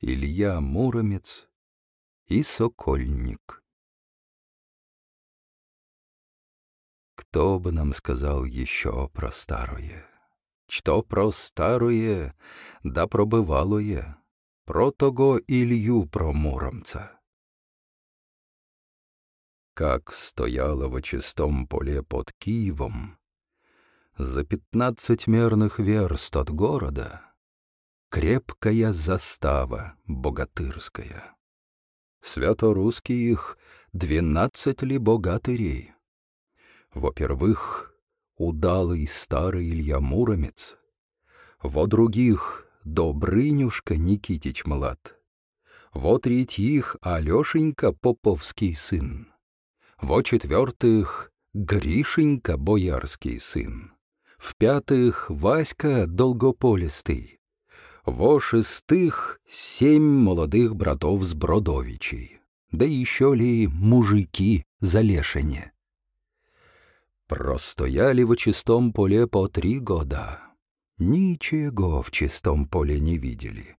Илья Муромец и Сокольник. Кто бы нам сказал еще про старое? Что про старое, да про бывалое, про того Илью про Муромца? Как стояла во чистом поле под Киевом, за пятнадцать мерных верст от города, крепкая застава богатырская. Святорусских двенадцать ли богатырей? Во-первых, удалый старый Илья Муромец, во других — Добрынюшка Никитич Млад, во третьих — Алешенька Поповский сын, во четвертых — Гришенька Боярский сын, в пятых — Васька Долгополистый, во шестых семь молодых братов с Бродовичей, да еще ли мужики за лешене. Простояли в чистом поле по три года. Ничего в чистом поле не видели.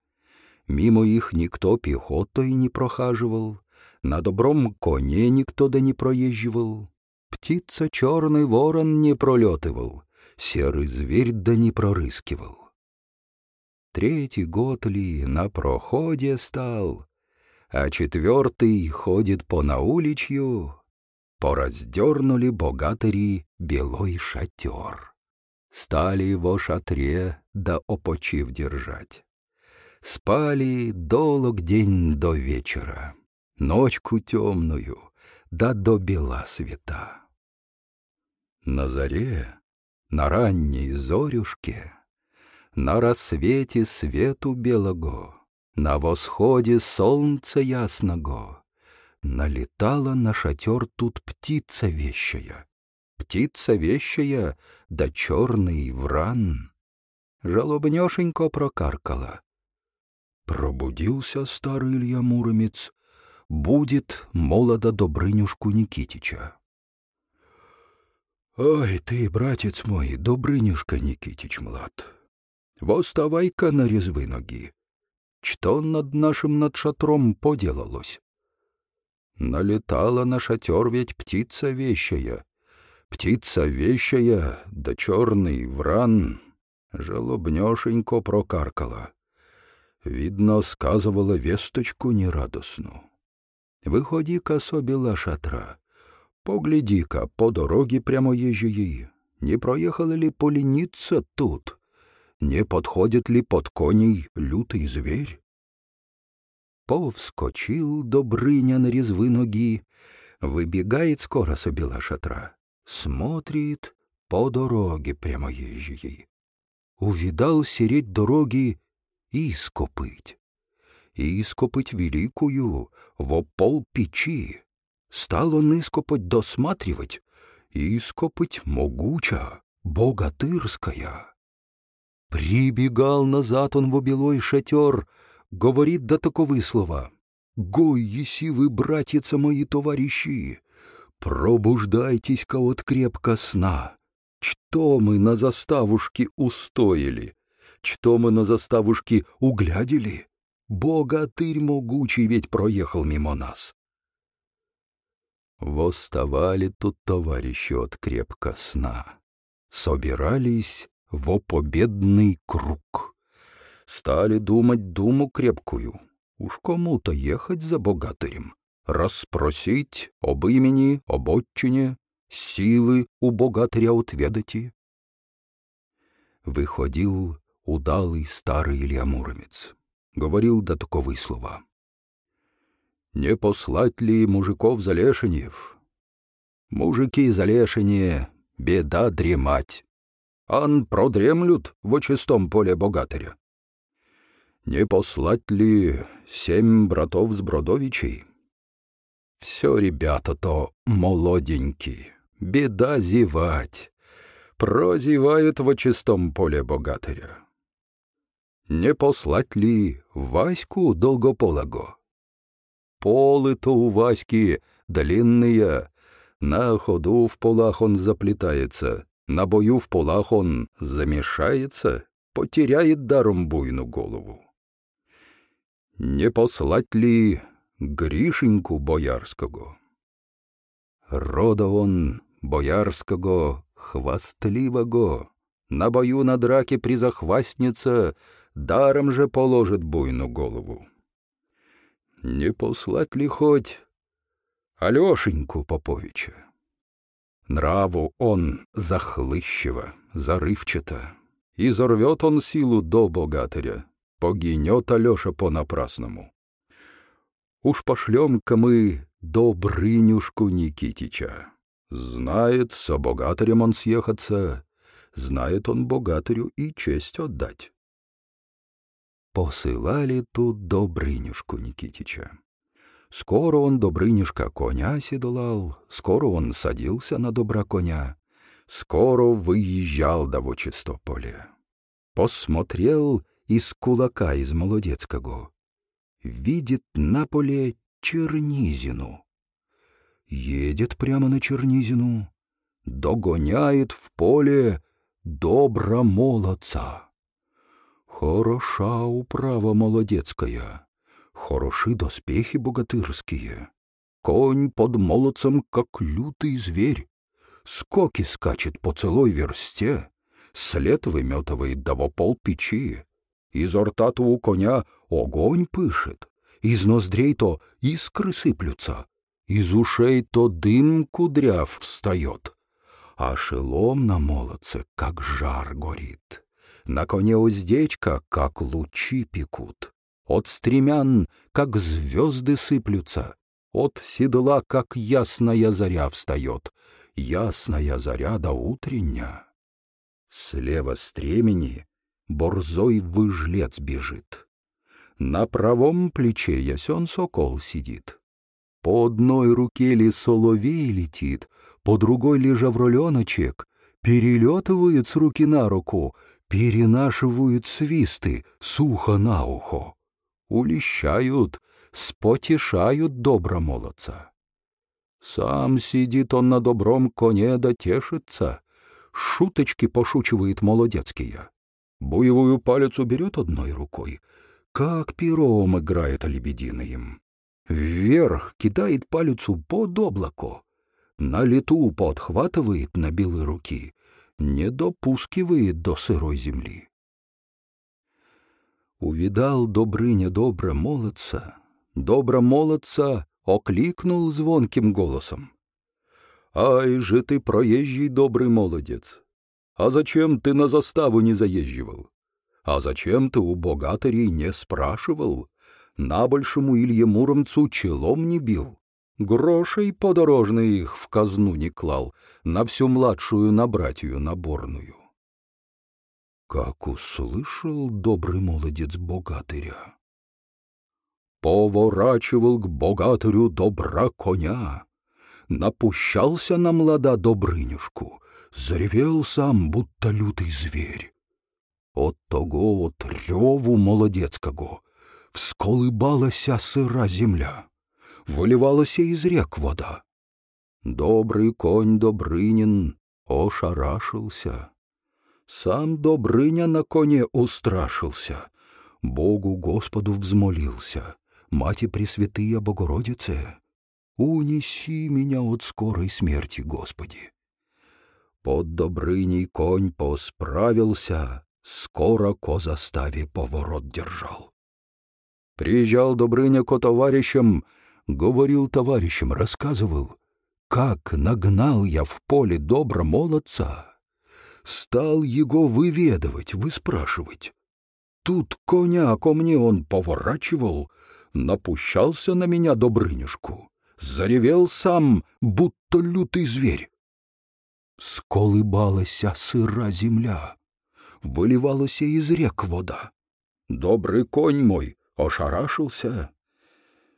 Мимо их никто пехотой не прохаживал, на добром коне никто да не проезживал, птица черный ворон не пролетывал, серый зверь да не прорыскивал. Третий год ли на проходе стал, а четвертый ходит по науличью, пораздернули богатыри белой шатер. Стали его шатре да опочив держать. Спали долг день до вечера, ночку темную, да до бела света. На заре, на ранней зорюшке, на рассвете свету белого, на восходе солнца ясного, налетала на шатер тут птица вещая. Птица вещая, да черный вран. Жалобнешенько прокаркала. Пробудился старый Илья Муромец, будет молода Добрынюшку Никитича. «Ой ты, братец мой, Добрынюшка Никитич млад, Восставай-ка на резвы ноги. Что над нашим над шатром поделалось? Налетала на шатер ведь птица вещая. Птица вещая, да черный вран, жалобнешенько прокаркала. Видно, сказывала весточку нерадостну. Выходи-ка собила шатра, погляди-ка по дороге прямо езжие, не проехала ли поленица тут?» Не подходит ли под коней лютый зверь? Повскочил Добрыня на резвы ноги, выбегает скоро с обела шатра, смотрит по дороге прямо езжей. Увидал сереть дороги и скопыть. И скопыть великую, во пол печи. Стал он ископать досматривать, и скопыть могуча, богатырская. Прибегал назад он в белой шатер, говорит до таковы слова. «Гой, еси вы, братьица мои товарищи, пробуждайтесь-ка от крепко сна. Что мы на заставушке устоили? Что мы на заставушке углядели? Богатырь могучий ведь проехал мимо нас». Восставали тут товарищи от крепко сна. Собирались во победный круг. Стали думать думу крепкую. Уж кому-то ехать за богатырем, расспросить об имени, об отчине, силы у богатыря отведати. Выходил удалый старый Илья Муромец. Говорил до таковы слова. «Не послать ли мужиков за лешенев? Мужики за лешение, беда дремать ан продремлют в чистом поле богатыря. Не послать ли семь братов с Бродовичей? Все ребята-то молоденькие, беда зевать, прозевают в чистом поле богатыря. Не послать ли Ваську долгополого? Полы-то у Васьки длинные, на ходу в полах он заплетается, на бою в полах он замешается, потеряет даром буйну голову. не послать ли Гришеньку боярского? Рода он боярского хвастливого, на бою на драке призахвастница, даром же положит буйну голову. Не послать ли хоть Алешеньку Поповича? Нраву он захлыщево, зарывчато, и зарвет он силу до богатыря, погинет Алеша понапрасному. Уж пошлем-ка мы Добрынюшку Никитича. Знает, со богатырем он съехаться, знает он богатырю и честь отдать. Посылали тут Добрынюшку Никитича. Скоро он Добрынюшка коня седлал, скоро он садился на добра коня, скоро выезжал до Вочистополя. Посмотрел из кулака из молодецкого. Видит на поле чернизину. Едет прямо на чернизину, догоняет в поле добра молодца. Хороша управа молодецкая, хороши доспехи богатырские. Конь под молодцем, как лютый зверь. Скоки скачет по целой версте, след выметывает до пол печи. Из рта у коня огонь пышет, из ноздрей то искры сыплются, из ушей то дым кудряв встает, а шелом на молодце, как жар горит. На коне уздечка, как лучи пекут. От стремян, как звезды сыплются. От седла, как ясная заря встает. Ясная заря до утрення. Слева стремени борзой выжлец бежит. На правом плече ясен сокол сидит. По одной руке ли соловей летит, по другой ли жавроленочек, перелетывает с руки на руку, перенашивают свисты, сухо на ухо. Улещают, спотешают добра молодца. Сам сидит он на добром коне да тешится, шуточки пошучивает молодецкие. Боевую палицу берет одной рукой, как пером играет лебединым. Вверх кидает палицу под облако, на лету подхватывает на белые руки, не допускивает до сырой земли. Увидал Добрыня добра молодца, добра молодца окликнул звонким голосом. «Ай же ты, проезжий добрый молодец! А зачем ты на заставу не заезживал? А зачем ты у богатырей не спрашивал? На большему Илье Муромцу челом не бил. Грошей подорожный их в казну не клал, на всю младшую на братью наборную. Как услышал добрый молодец богатыря. Поворачивал к богатырю добра коня, напущался на млада Добрынюшку, заревел сам, будто лютый зверь. От того от реву молодецького всколыбалася сыра земля, выливалася из рек вода. Добрый конь Добрынин ошарашился. Сам Добрыня на коне устрашился, Богу Господу взмолился, Мати Пресвятые Богородице, унеси меня от скорой смерти, Господи. Под Добрыней конь посправился, скоро ко заставе поворот держал. Приезжал Добрыня ко товарищам, говорил товарищам, рассказывал, как нагнал я в поле добра молодца. Стал его выведывать, выспрашивать. Тут коня ко мне он поворачивал, напущался на меня Добрынюшку, заревел сам, будто лютый зверь. Сколыбалася сыра земля, выливалася из рек вода. Добрый конь мой ошарашился.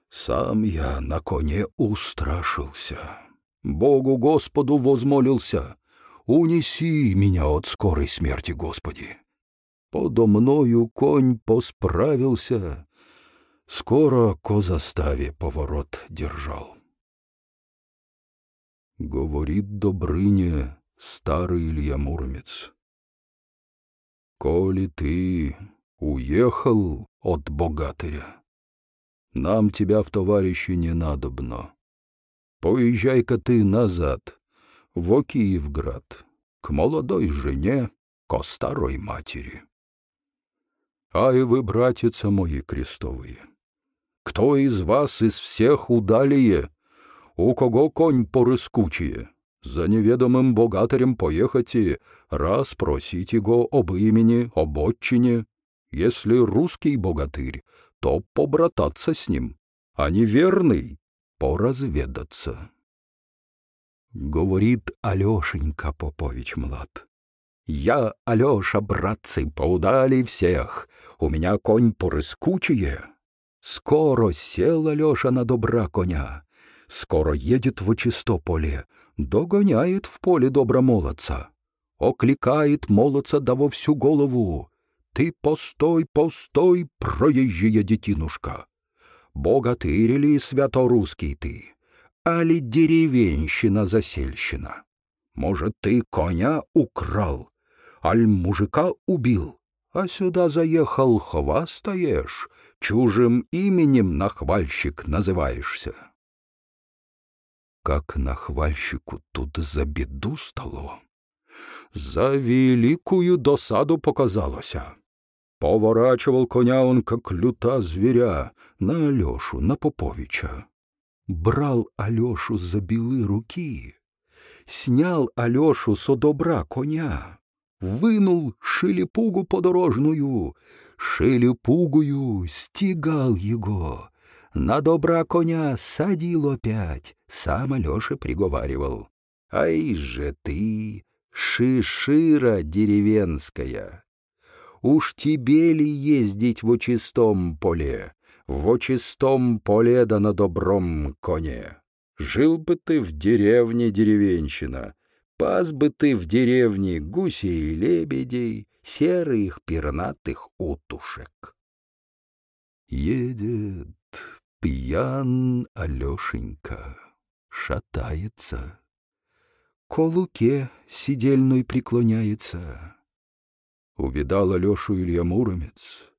Сам я на коне устрашился. Богу Господу возмолился, унеси меня от скорой смерти, Господи. Подо мною конь посправился, скоро ко заставе поворот держал. Говорит Добрыня старый Илья Муромец. Коли ты уехал от богатыря, нам тебя в товарищи не надобно. Поезжай-ка ты назад, в Киевград, к молодой жене, ко старой матери. Ай вы, братица мои крестовые, кто из вас из всех удалее, у кого конь порыскучие, за неведомым богатырем поехать и раз просить его об имени, об отчине. Если русский богатырь, то побрататься с ним, а неверный — поразведаться. Говорит Алешенька Попович Млад. Я, Алеша, братцы, поудали всех, у меня конь порыскучие. Скоро сел Алеша на добра коня, скоро едет в Чистополе, догоняет в поле добра молодца, окликает молодца да во всю голову. Ты постой, постой, проезжая детинушка. Богатырь ли святорусский ты, али деревенщина-засельщина? Может, ты коня украл, аль мужика убил, а сюда заехал хвастаешь, чужим именем нахвальщик называешься? Как нахвальщику тут за беду стало, за великую досаду показалося. Поворачивал коня он, как люта зверя, на Алешу, на Поповича. Брал Алешу за белы руки, снял Алешу со добра коня, вынул шелепугу подорожную, шелепугую стигал его, на добра коня садил опять, сам Алеша приговаривал. «Ай же ты, шишира деревенская! Уж тебе ли ездить в очистом поле, в очистом поле да на добром коне? Жил бы ты в деревне деревенщина, пас бы ты в деревне гусей и лебедей, серых пернатых утушек. Едет пьян Алешенька, шатается, к луке сидельной преклоняется. Увидал Алешу Илья Муромец.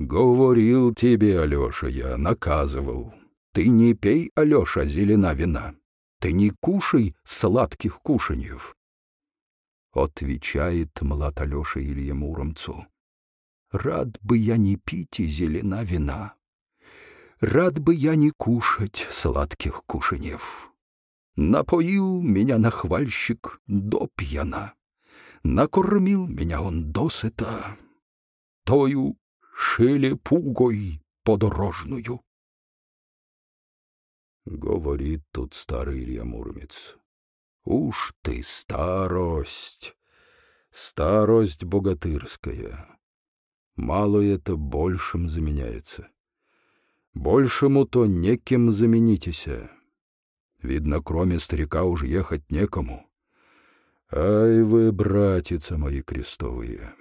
Говорил тебе, Алеша, я наказывал. Ты не пей, Алеша, зелена вина. Ты не кушай сладких кушаньев. Отвечает млад Алеша Илье Муромцу. Рад бы я не пить и зелена вина. Рад бы я не кушать сладких кушаньев. Напоил меня нахвальщик до пьяна. Накормил меня он досыта. Тою шелепугой подорожную. Говорит тут старый Илья Муромец. Уж ты старость, старость богатырская. Мало это большим заменяется. Большему то неким заменитеся. Видно, кроме старика уж ехать некому. Ай вы, братица мои крестовые,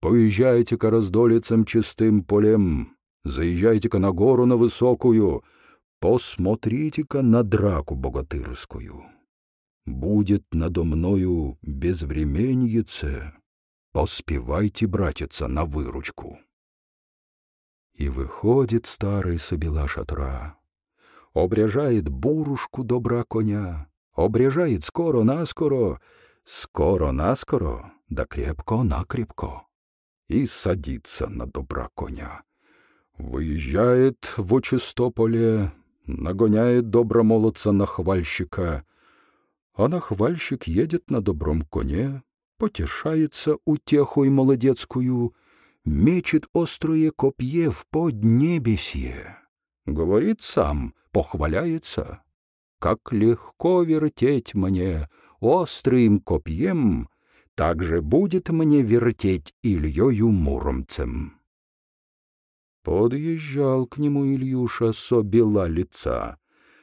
поезжайте-ка раздолицам чистым полем, заезжайте-ка на гору на высокую — Посмотрите-ка на драку богатырскую. Будет надо мною безвременьице, поспевайте, братица, на выручку. И выходит старый собела шатра, обряжает бурушку добра коня, обряжает скоро-наскоро, скоро-наскоро, да крепко-накрепко, и садится на добра коня. Выезжает в Очистополе нагоняет добромолодца нахвальщика, а нахвальщик едет на добром коне, потешается утехой молодецкую, мечет острое копье в поднебесье. Говорит сам, похваляется. Как легко вертеть мне острым копьем, так же будет мне вертеть Ильёю Муромцем. Подъезжал к нему Ильюша со бела лица,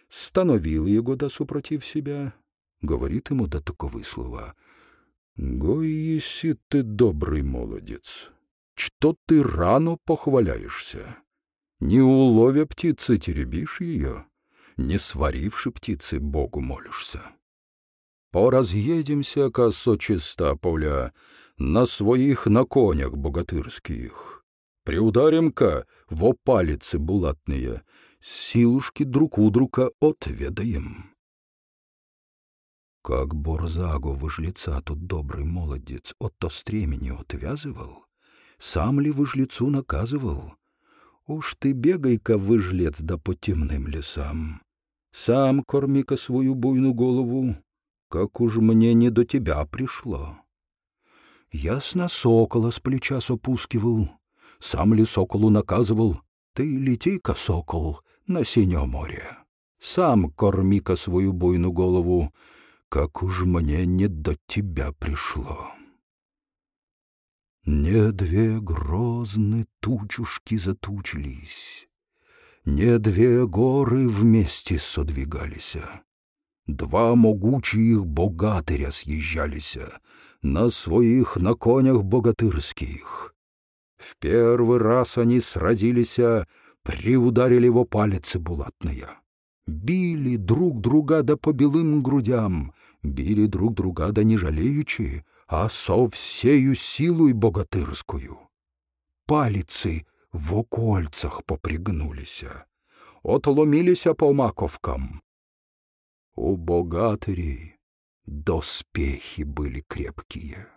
становил его да супротив себя, говорит ему да таковы слова. «Гой, еси ты добрый молодец, что ты рано похваляешься? Не уловя птицы теребишь ее, не сваривши птицы Богу молишься. Поразъедемся, косо чиста поля, на своих на конях богатырских, Приударим-ка во палицы булатные, силушки друг у друга отведаем. Как Борзаго выжлеца тут добрый молодец от то стремени отвязывал, сам ли выжлецу наказывал? Уж ты бегай-ка, выжлец, да по темным лесам. Сам корми-ка свою буйную голову, как уж мне не до тебя пришло. Ясно сокола с плеча сопускивал, сам ли соколу наказывал, ты лети-ка, сокол, на синё море. Сам корми-ка свою буйную голову, как уж мне не до тебя пришло. Не две грозны тучушки затучились, Не две горы вместе содвигались, Два могучих богатыря съезжались На своих на конях богатырских. В первый раз они сразились, Приударили его палицы булатные. Били друг друга да по белым грудям, Били друг друга да не жалеючи, а со всею силой богатырскую. Палицы в окольцах попригнулися, отломилися по маковкам. У богатырей доспехи были крепкие.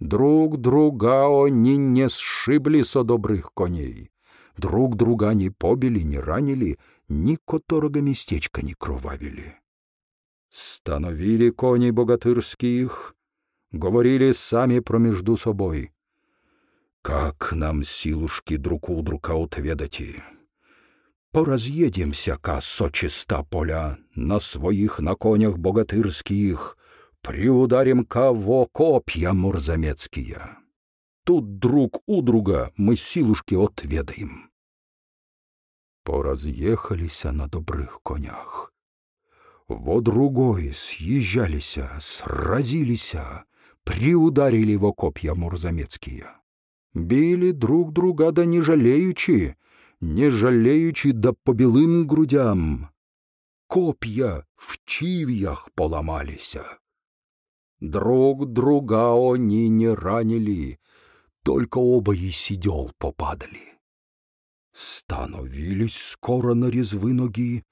Друг друга они не сшибли со добрых коней, друг друга не побили, не ранили, ни которого местечка не кровавили. Становили коней богатырских, говорили сами промежду собой. Как нам силушки друг у друга отведати? Поразъедемся-ка сочиста поля на своих на конях богатырских, приударим-ка во копья мурзамецкие. Тут друг у друга мы силушки отведаем. Поразъехалися на добрых конях. Во другой съезжалися, сразилися, приударили его копья мурзамецкие. Били друг друга да не жалеючи, не жалеючи да по белым грудям. Копья в чивьях поломалися. Друг друга они не ранили, только оба и сидел попадали. Становились скоро на резвы ноги,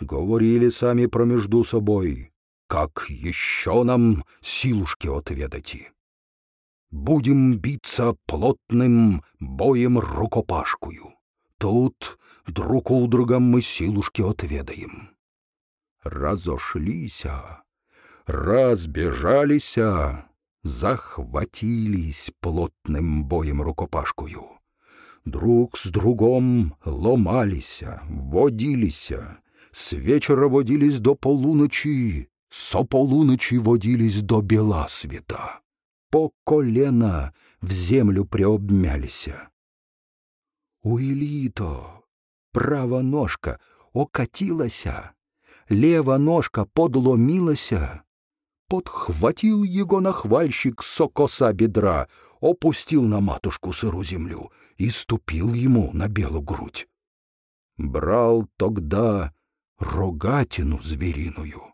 говорили сами промежду собой. Как еще нам силушки отведати? Будем биться плотным боем рукопашкую. Тут друг у друга мы силушки отведаем. Разошлися, разбежалися, захватились плотным боем рукопашкую. Друг с другом ломалися, водилися, с вечера водились до полуночи, со полуночи водились до бела света. По колено в землю преобмялися. У Ильи-то права ножка окатилася, лева ножка подломилася. Подхватил его нахвальщик со коса бедра, опустил на матушку сыру землю и ступил ему на белую грудь. Брал тогда рогатину звериную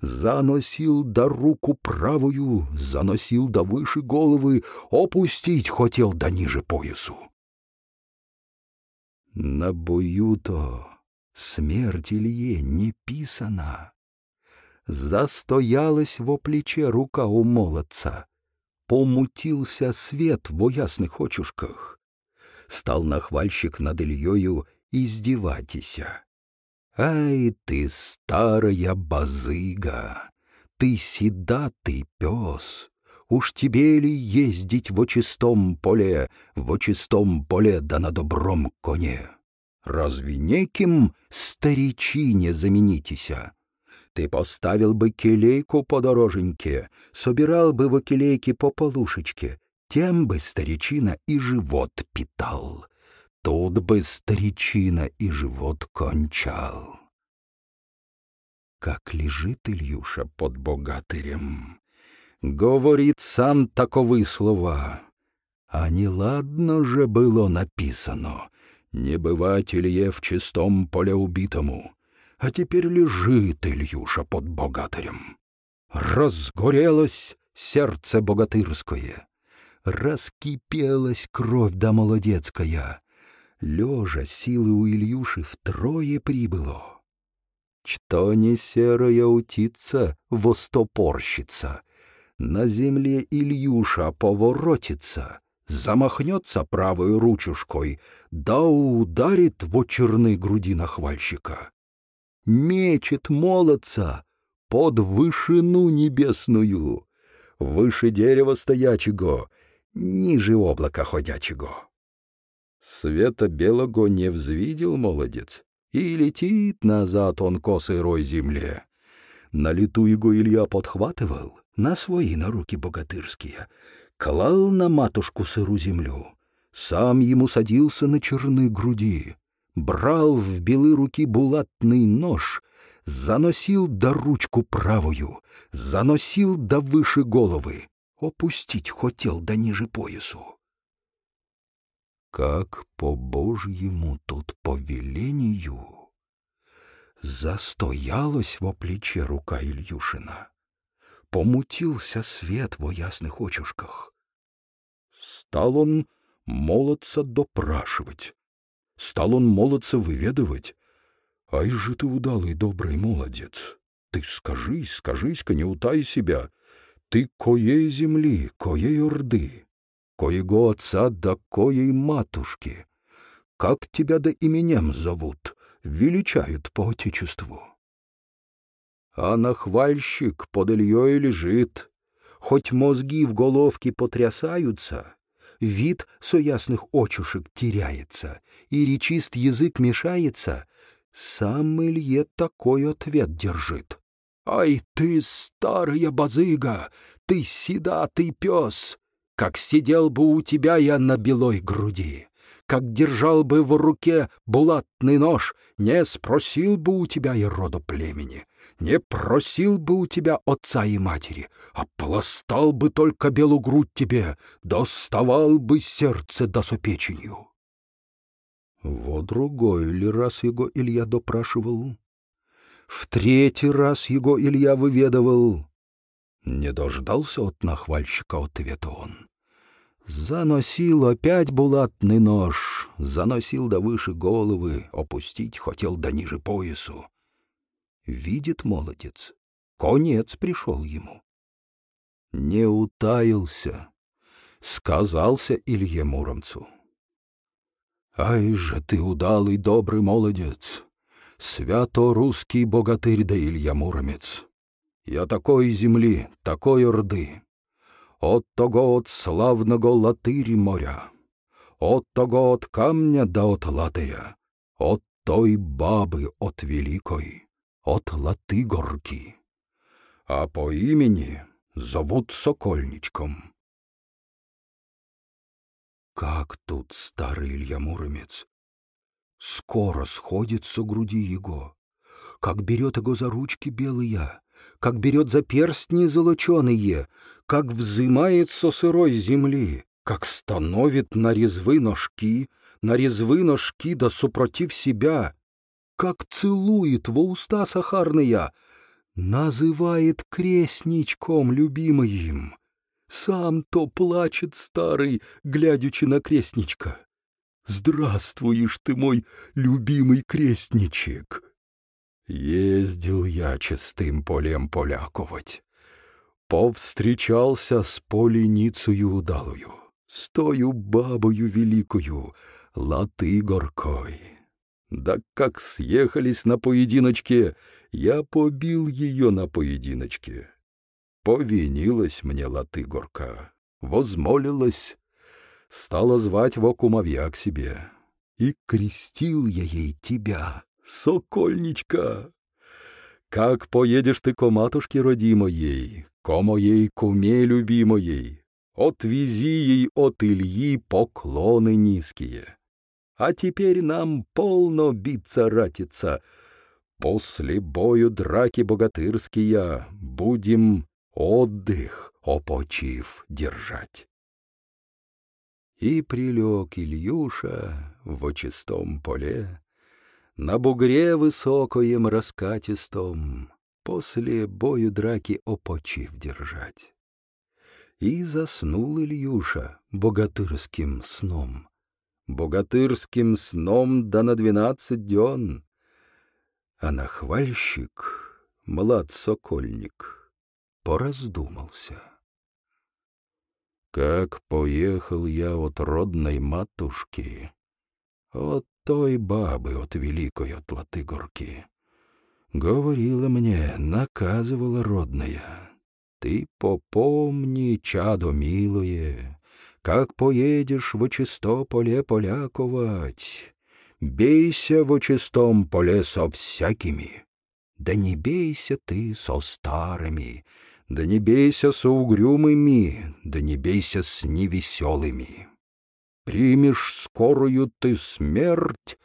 заносил до руку правую, заносил до выше головы, опустить хотел до ниже поясу. На бою-то смерть Илье не писана. Застоялась во плече рука у молодца, помутился свет во ясных очушках. Стал нахвальщик над Ильёю издеватися. Ай ты, старая базыга, ты седатый пес, Уж тебе ли ездить в очистом поле, в очистом поле да на добром коне? Разве неким старичине заменитеся? Ты поставил бы келейку по дороженьке, собирал бы в келейке по полушечке, тем бы старичина и живот питал. Тут бы старичина и живот кончал. Как лежит Ильюша под богатырем, говорит сам таковы слова. А неладно же было написано, не бывать Илье в чистом поле убитому, а теперь лежит Ильюша под богатырем. Разгорелось сердце богатырское, раскипелась кровь да молодецкая. Лежа силы у Ильюши втрое прибыло. Что не серая утица, востопорщица. На земле Ильюша поворотится, замахнется правой ручушкой, да ударит в черны груди нахвальщика. Мечет молодца под вышину небесную, выше дерева стоячего, ниже облака ходячего. Света белого не взвидел молодец, и летит назад он косой рой земле. На лету его Илья подхватывал, на свои на руки богатырские, клал на матушку сыру землю, сам ему садился на черны груди, брал в белые руки булатный нож, заносил до ручку правую, заносил до выше головы, опустить хотел до ниже поясу. Как по Божьему тут повелению застоялась во плече рука Ильюшина помутился свет во ясных очушках. Стал он молодца допрашивать, стал он молодца выведывать. Ай же ты удалый добрый молодец! Ты скажись, скажись-ка, не утай себя. Ты коей земли, коей орды, коего отца да коей матушки. Как тебя да именем зовут, величают по отечеству а нахвальщик под Ильей лежит. Хоть мозги в головке потрясаются, вид со ясных очушек теряется, и речист язык мешается, сам Илье такой ответ держит. «Ай ты, старая базыга, ты седатый пес, как сидел бы у тебя я на белой груди!» Как держал бы в руке булатный нож, не спросил бы у тебя и роду племени, не просил бы у тебя отца и матери, а пластал бы только белую грудь тебе, доставал бы сердце до сопеченью. Вот другой ли раз его Илья допрашивал? В третий раз его Илья выведывал. Не дождался от нахвальщика ответа он. Заносил опять булатный нож, заносил до выше головы, опустить хотел до ниже поясу. Видит молодец, конец пришел ему. Не утаился, сказался Илье Муромцу. Ай же ты удалый добрый молодец, свято-русский богатырь да Илья Муромец. Я такой земли, такой орды, от того от славного латырі моря, от того от камня да от латыря, от той бабы от великой, от Латыгорки. А по имени зовут Сокольничком. Как тут старый Илья Муромец? Скоро сходит со груди его, как берет его за ручки белые, как берет за перстни золоченые, как взымает со сырой земли, как становит на резвы ножки, на резвы ножки да супротив себя, как целует во уста сахарные, называет крестничком любимым. Сам то плачет старый, глядячи на крестничка. Здравствуешь ты, мой любимый крестничек! Ездил я чистым полем поляковать. Повстречался с поленицею удалую, с тою бабою великую, латы горкой. Да как съехались на поединочке, я побил ее на поединочке. Повинилась мне латы горка, возмолилась, стала звать во кумовья к себе, и крестил я ей тебя Сокольничка! Как поедешь ты ко матушке родимоей, ко моей куме любимоей, отвези ей от Ильи поклоны низкие. А теперь нам полно биться ратиться. После бою драки богатырские будем отдых, опочив, держать. И прилег Ильюша в чистом поле, на бугре высокоем раскатистом После бою драки опочив держать. И заснул Ильюша богатырским сном. Богатырским сном да на двенадцать дён. А нахвальщик, млад сокольник, пораздумался. Как поехал я от родной матушки, от той бабы, от великой от Латыгорки. Говорила мне, наказывала родная. Ты попомни, чадо милое, как поедешь в чистополе полякувать, бейся в чистом поле со всякими, да не бейся ты со старыми, да не бейся со угрюмыми, да не бейся с невеселыми. Примешь скорую ты смерть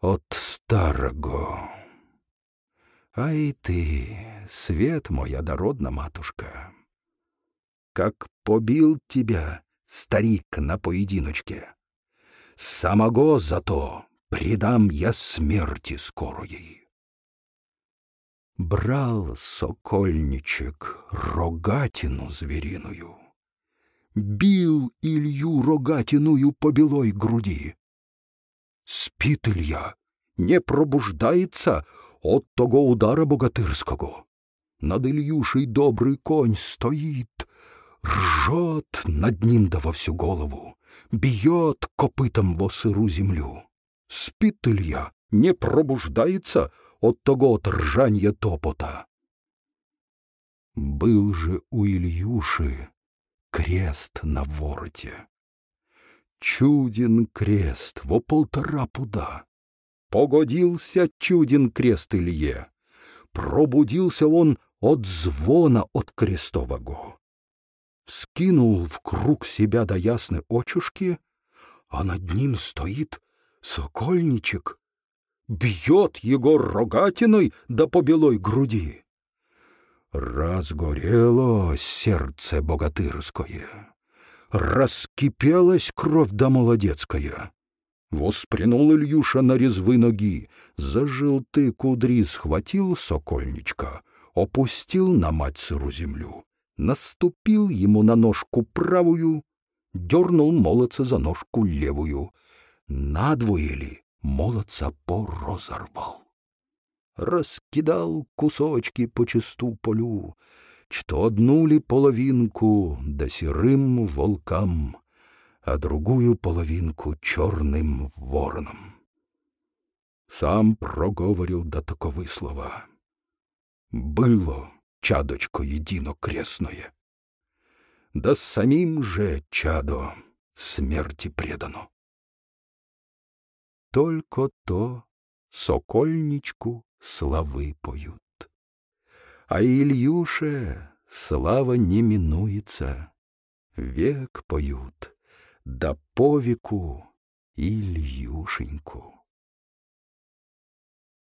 от старого. Ай ты, свет моя дородна матушка, как побил тебя старик на поединочке, самого зато предам я смерти скорой. Брал сокольничек рогатину звериную, бил Илью рогатиную по белой груди. Спит Илья, не пробуждается, от того удара богатырского. Над Ильюшей добрый конь стоит, ржет над ним да во всю голову, бьет копытом во сыру землю. Спит Илья, не пробуждается от того от ржанья топота. Был же у Ильюши крест на вороте. Чуден крест во полтора пуда. Погодился чуден крест Илье. Пробудился он от звона от крестового. Вскинул в круг себя до ясны очушки, а над ним стоит сокольничек. Бьет его рогатиной да по белой груди. Разгорело сердце богатырское, раскипелась кровь да молодецкая. Воспрянул Ильюша на резвы ноги, за желты кудри схватил сокольничка, опустил на мать сыру землю, наступил ему на ножку правую, дернул молодца за ножку левую, надвое ли молодца порозорвал. Раскидал кусочки по чисту полю, что одну ли половинку да серым волкам а другую половинку черным вороном. Сам проговорил до таковы слова. Было, чадочко едино крестное, да самим же чадо смерти предано. Только то сокольничку славы поют. А Ильюше слава не минуется, век поют да повіку Ільюшеньку.